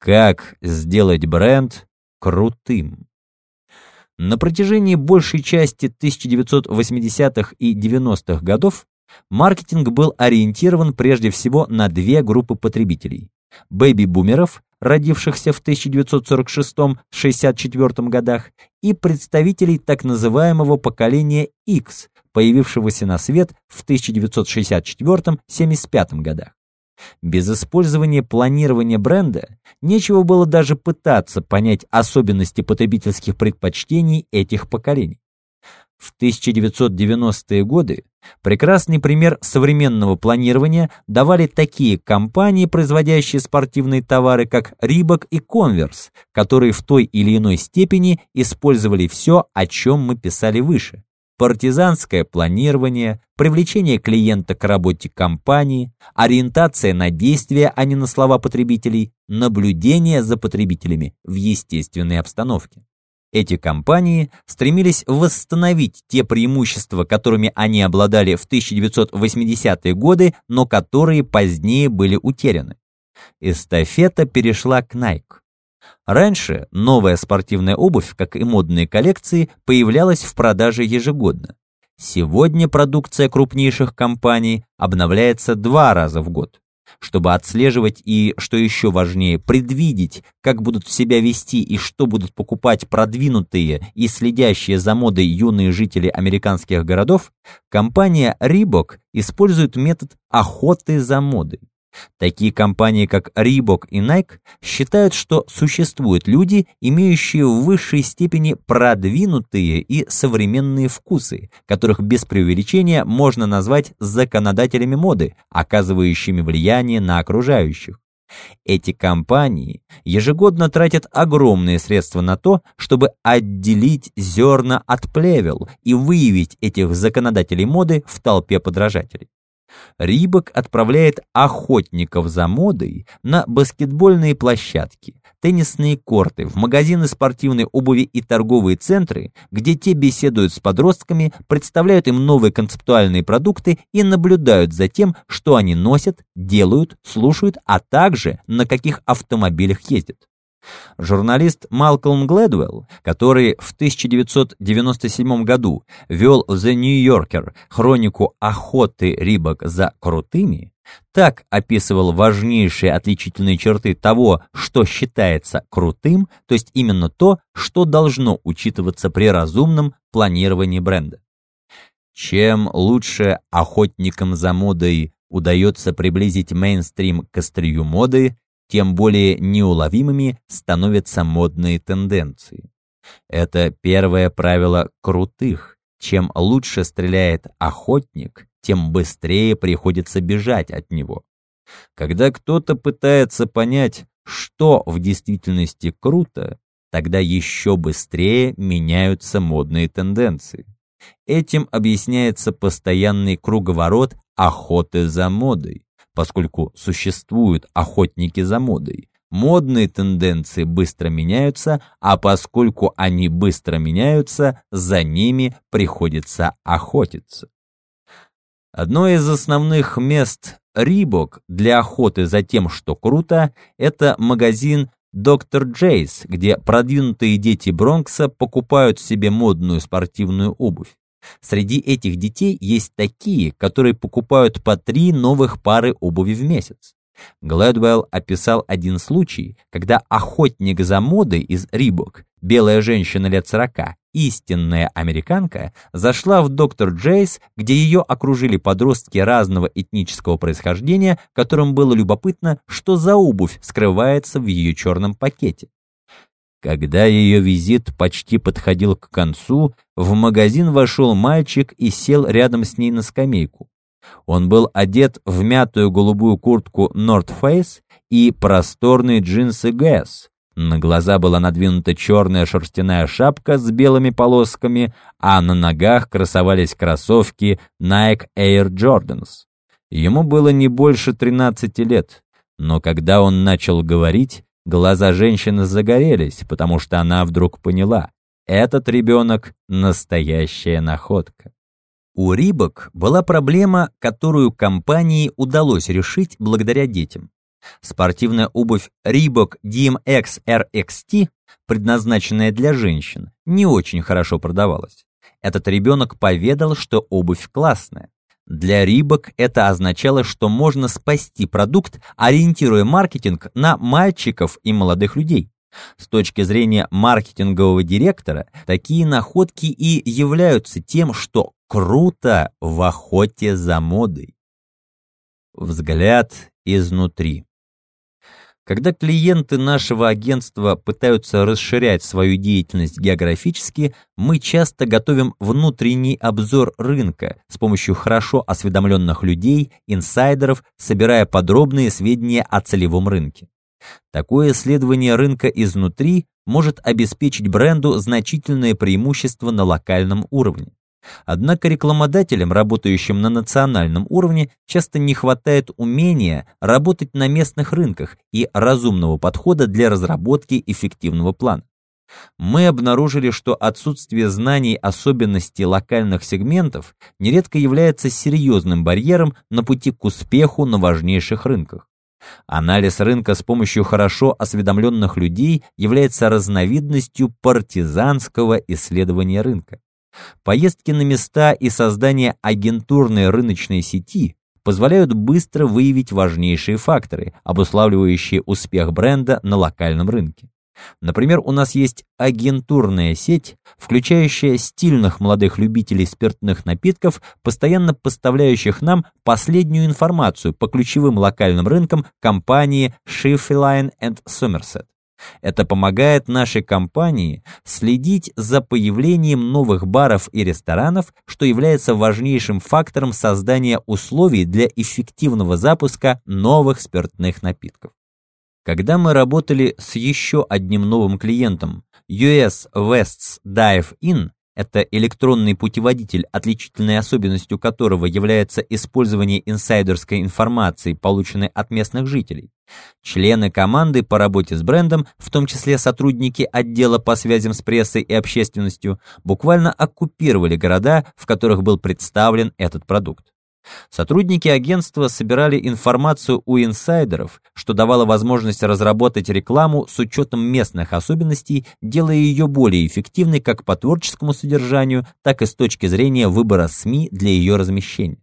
Как сделать бренд крутым? На протяжении большей части 1980-х и 90-х годов маркетинг был ориентирован прежде всего на две группы потребителей – бэби-бумеров, родившихся в 1946-64 годах, и представителей так называемого поколения X, появившегося на свет в 1964-75 годах. Без использования планирования бренда нечего было даже пытаться понять особенности потребительских предпочтений этих поколений. В 1990-е годы прекрасный пример современного планирования давали такие компании, производящие спортивные товары, как Reebok и Converse, которые в той или иной степени использовали все, о чем мы писали выше партизанское планирование, привлечение клиента к работе компании, ориентация на действия, а не на слова потребителей, наблюдение за потребителями в естественной обстановке. Эти компании стремились восстановить те преимущества, которыми они обладали в 1980-е годы, но которые позднее были утеряны. Эстафета перешла к Nike. Раньше новая спортивная обувь, как и модные коллекции, появлялась в продаже ежегодно. Сегодня продукция крупнейших компаний обновляется два раза в год. Чтобы отслеживать и, что еще важнее, предвидеть, как будут себя вести и что будут покупать продвинутые и следящие за модой юные жители американских городов, компания Reebok использует метод охоты за модой. Такие компании, как Reebok и Nike, считают, что существуют люди, имеющие в высшей степени продвинутые и современные вкусы, которых без преувеличения можно назвать законодателями моды, оказывающими влияние на окружающих. Эти компании ежегодно тратят огромные средства на то, чтобы отделить зерна от плевел и выявить этих законодателей моды в толпе подражателей. Рибок отправляет охотников за модой на баскетбольные площадки, теннисные корты, в магазины спортивной обуви и торговые центры, где те беседуют с подростками, представляют им новые концептуальные продукты и наблюдают за тем, что они носят, делают, слушают, а также на каких автомобилях ездят. Журналист Малкольм Глэдвелл, который в 1997 году вел в The New Yorker хронику охоты рибок за крутыми, так описывал важнейшие отличительные черты того, что считается крутым, то есть именно то, что должно учитываться при разумном планировании бренда. Чем лучше охотникам за модой удается приблизить мейнстрим к острию моды, тем более неуловимыми становятся модные тенденции. Это первое правило крутых. Чем лучше стреляет охотник, тем быстрее приходится бежать от него. Когда кто-то пытается понять, что в действительности круто, тогда еще быстрее меняются модные тенденции. Этим объясняется постоянный круговорот охоты за модой поскольку существуют охотники за модой. Модные тенденции быстро меняются, а поскольку они быстро меняются, за ними приходится охотиться. Одно из основных мест Рибок для охоты за тем, что круто, это магазин Доктор Джейс, где продвинутые дети Бронкса покупают себе модную спортивную обувь. Среди этих детей есть такие, которые покупают по три новых пары обуви в месяц. Глэдвелл описал один случай, когда охотник за модой из Рибок, белая женщина лет сорока, истинная американка, зашла в доктор Джейс, где ее окружили подростки разного этнического происхождения, которым было любопытно, что за обувь скрывается в ее черном пакете. Когда ее визит почти подходил к концу, в магазин вошел мальчик и сел рядом с ней на скамейку. Он был одет в мятую голубую куртку North Face и просторные джинсы Guess. На глаза была надвинута черная шерстяная шапка с белыми полосками, а на ногах красовались кроссовки Nike Air Jordans. Ему было не больше 13 лет, но когда он начал говорить, Глаза женщины загорелись, потому что она вдруг поняла, этот ребенок — настоящая находка. У Рибок была проблема, которую компании удалось решить благодаря детям. Спортивная обувь Reebok DMX RXT, предназначенная для женщин, не очень хорошо продавалась. Этот ребенок поведал, что обувь классная. Для Reebok это означало, что можно спасти продукт, ориентируя маркетинг на мальчиков и молодых людей. С точки зрения маркетингового директора, такие находки и являются тем, что круто в охоте за модой. Взгляд изнутри. Когда клиенты нашего агентства пытаются расширять свою деятельность географически, мы часто готовим внутренний обзор рынка с помощью хорошо осведомленных людей, инсайдеров, собирая подробные сведения о целевом рынке. Такое исследование рынка изнутри может обеспечить бренду значительное преимущество на локальном уровне. Однако рекламодателям, работающим на национальном уровне, часто не хватает умения работать на местных рынках и разумного подхода для разработки эффективного плана. Мы обнаружили, что отсутствие знаний особенностей локальных сегментов нередко является серьезным барьером на пути к успеху на важнейших рынках. Анализ рынка с помощью хорошо осведомленных людей является разновидностью партизанского исследования рынка. Поездки на места и создание агентурной рыночной сети позволяют быстро выявить важнейшие факторы, обуславливающие успех бренда на локальном рынке. Например, у нас есть агентурная сеть, включающая стильных молодых любителей спиртных напитков, постоянно поставляющих нам последнюю информацию по ключевым локальным рынкам компании Schiffeline and Somerset. Это помогает нашей компании следить за появлением новых баров и ресторанов, что является важнейшим фактором создания условий для эффективного запуска новых спиртных напитков. Когда мы работали с еще одним новым клиентом, US West's Dive In, это электронный путеводитель, отличительной особенностью которого является использование инсайдерской информации, полученной от местных жителей. Члены команды по работе с брендом, в том числе сотрудники отдела по связям с прессой и общественностью, буквально оккупировали города, в которых был представлен этот продукт. Сотрудники агентства собирали информацию у инсайдеров, что давало возможность разработать рекламу с учетом местных особенностей, делая ее более эффективной как по творческому содержанию, так и с точки зрения выбора СМИ для ее размещения.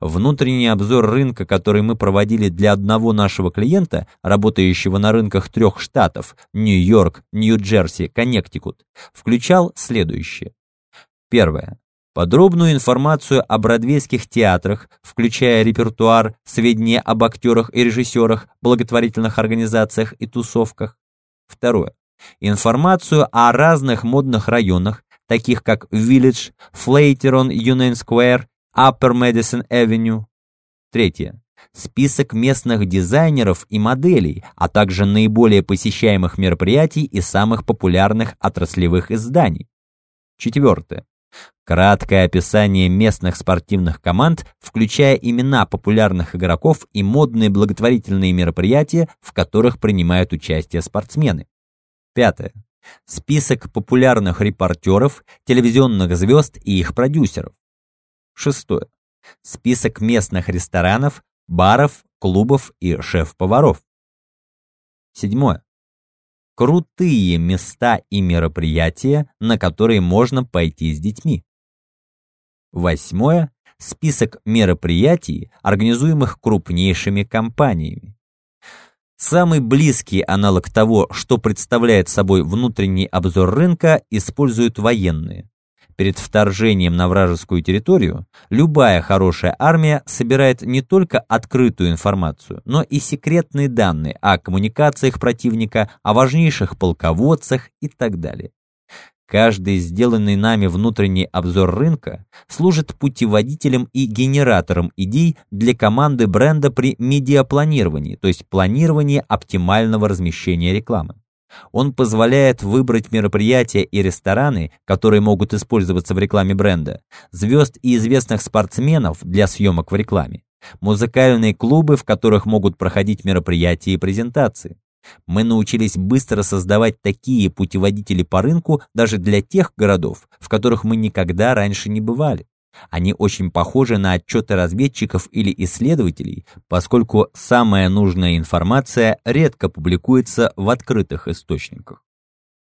Внутренний обзор рынка, который мы проводили для одного нашего клиента, работающего на рынках трех штатов – Нью-Йорк, Нью-Джерси, Коннектикут, включал следующее. Первое. Подробную информацию о бродвейских театрах, включая репертуар, сведения об актерах и режиссерах, благотворительных организациях и тусовках. Второе. Информацию о разных модных районах, таких как Village, Флейтерон, Union Square, Upper Madison Avenue. Третье. Список местных дизайнеров и моделей, а также наиболее посещаемых мероприятий и самых популярных отраслевых изданий. Четвертое Краткое описание местных спортивных команд, включая имена популярных игроков и модные благотворительные мероприятия, в которых принимают участие спортсмены. Пятое. Список популярных репортеров, телевизионных звезд и их продюсеров. Шестое. Список местных ресторанов, баров, клубов и шеф-поваров. Седьмое крутые места и мероприятия, на которые можно пойти с детьми. Восьмое. Список мероприятий, организуемых крупнейшими компаниями. Самый близкий аналог того, что представляет собой внутренний обзор рынка, используют военные. Перед вторжением на вражескую территорию любая хорошая армия собирает не только открытую информацию, но и секретные данные о коммуникациях противника, о важнейших полководцах и так далее. Каждый сделанный нами внутренний обзор рынка служит путеводителем и генератором идей для команды бренда при медиапланировании, то есть планировании оптимального размещения рекламы. Он позволяет выбрать мероприятия и рестораны, которые могут использоваться в рекламе бренда, звезд и известных спортсменов для съемок в рекламе, музыкальные клубы, в которых могут проходить мероприятия и презентации. Мы научились быстро создавать такие путеводители по рынку даже для тех городов, в которых мы никогда раньше не бывали. Они очень похожи на отчеты разведчиков или исследователей, поскольку самая нужная информация редко публикуется в открытых источниках.